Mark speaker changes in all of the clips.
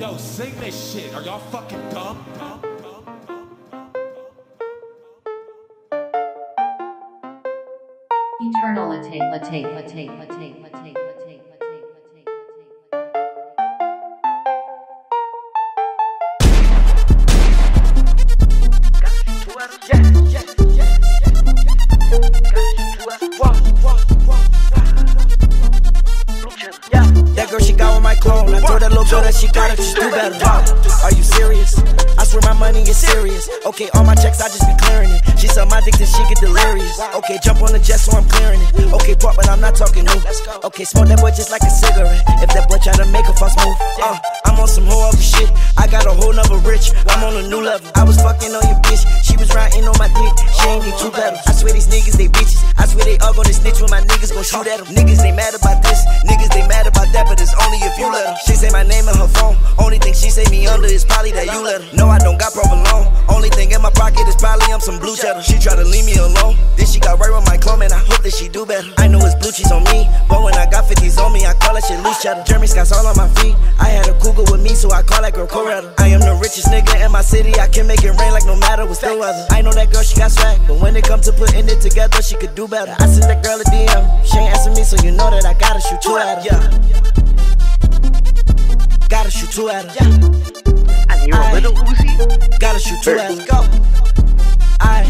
Speaker 1: Yo, sing this shit. Are y'all fucking dumb?
Speaker 2: latte, latte, latte, latte, latte, latte,
Speaker 3: little girl that she got it, just do better. Are you serious? I swear my money is serious. Okay, all my checks, I just be clearing it. She suck my dick till she get delirious. Okay, jump on the jet so I'm clearing it. Okay, pop, but I'm not talking new. Okay, smoke that boy just like a cigarette. If that boy try to make a false move, uh, I'm on some whole other shit. I got a whole nother rich. I'm on a new level. I was fucking on your bitch. She was riding on my dick. She ain't need two pedals. I swear these niggas, they bitches. I swear they all gonna snitch when my niggas gon' shoot at them. Niggas, they mad about In her phone. Only thing she say me under is probably that you let her. No, I don't got provolone. Only thing in my pocket is probably I'm some blue cheddar. She try to leave me alone. Then she got right with my clone, and I hope that she do better. I know it's blue cheese on me, but when I got 50s on me, I call that shit loose cheddar. Jeremy Scott's all on my feet. I had a cougar with me, so I call that girl Coretta. I am the richest nigga in my city. I can make it rain like no matter what's the weather. I know that girl, she got swag, but when it come to putting it together, she could do better. I sent that girl a DM. She ain't answer me, so you know that I gotta shoot two at her. Yeah. Gotta shoot two at her.
Speaker 4: And you're a little Uzi?
Speaker 3: Gotta shoot two at her. Go. I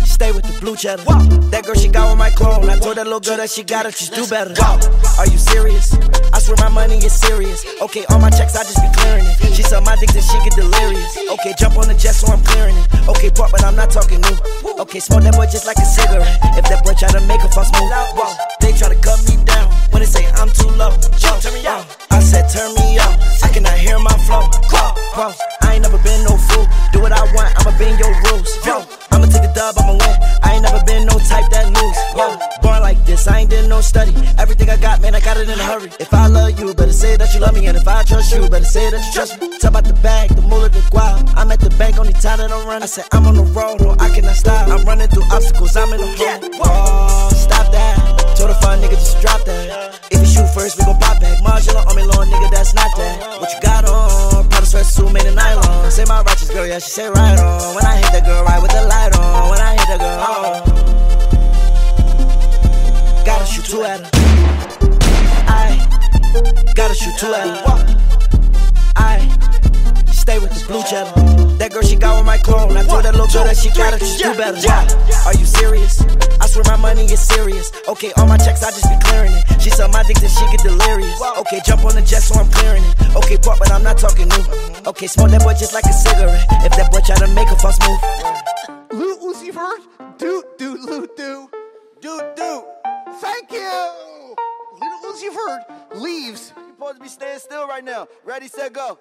Speaker 3: stay with the blue cheddar. That girl, she got with my clone. I told that little girl that she got it, just do better. Whoa. Are you serious? I swear my money is serious. Okay, all my checks, I just be clearing it. She suck my dick till she get delirious. Okay, jump on the jet so I'm clearing it. Okay, pop, but I'm not talking new. Okay, smoke that boy just like a cigarette. If that boy try to make a false move, whoa, they try to cut me down. When they say I'm too low, yo, turn me out. Uh, I said turn me Whoa, I ain't never been no fool. Do what I want, I'ma bend your rules. Yo, I'ma take a dub, I'ma win. I ain't never been no type that lose. Yo, born like this, I ain't did no study. Everything I got, man, I got it in a hurry. If I love you, better say that you love me. And if I trust you, better say that you trust me. Talk about the bag, the moolah, the guap. I'm at the bank, only time that I'm running. I said I'm on the road, yeah, she say right on. When I hit the girl, right with the light on. When I hit the girl, oh. Gotta shoot two at her. I gotta shoot two at her. I stay with this blue cheddar. That girl, she got. I told that little girl that she got it, just do better. Are you serious? I swear my money is serious. Okay, all my checks, I just be clearing it. She suck my dick till she get delirious. Okay, jump on the jet so I'm clearing it. Okay, pop, but I'm not talking new. Okay, smoke that boy just like a cigarette. If that boy try to make a false move,
Speaker 5: Lil Uzi Vert, doot doot loot do, doot doot. Thank you. Lil Uzi Vert leaves.
Speaker 3: you supposed to be staying still right now. Ready, set, go.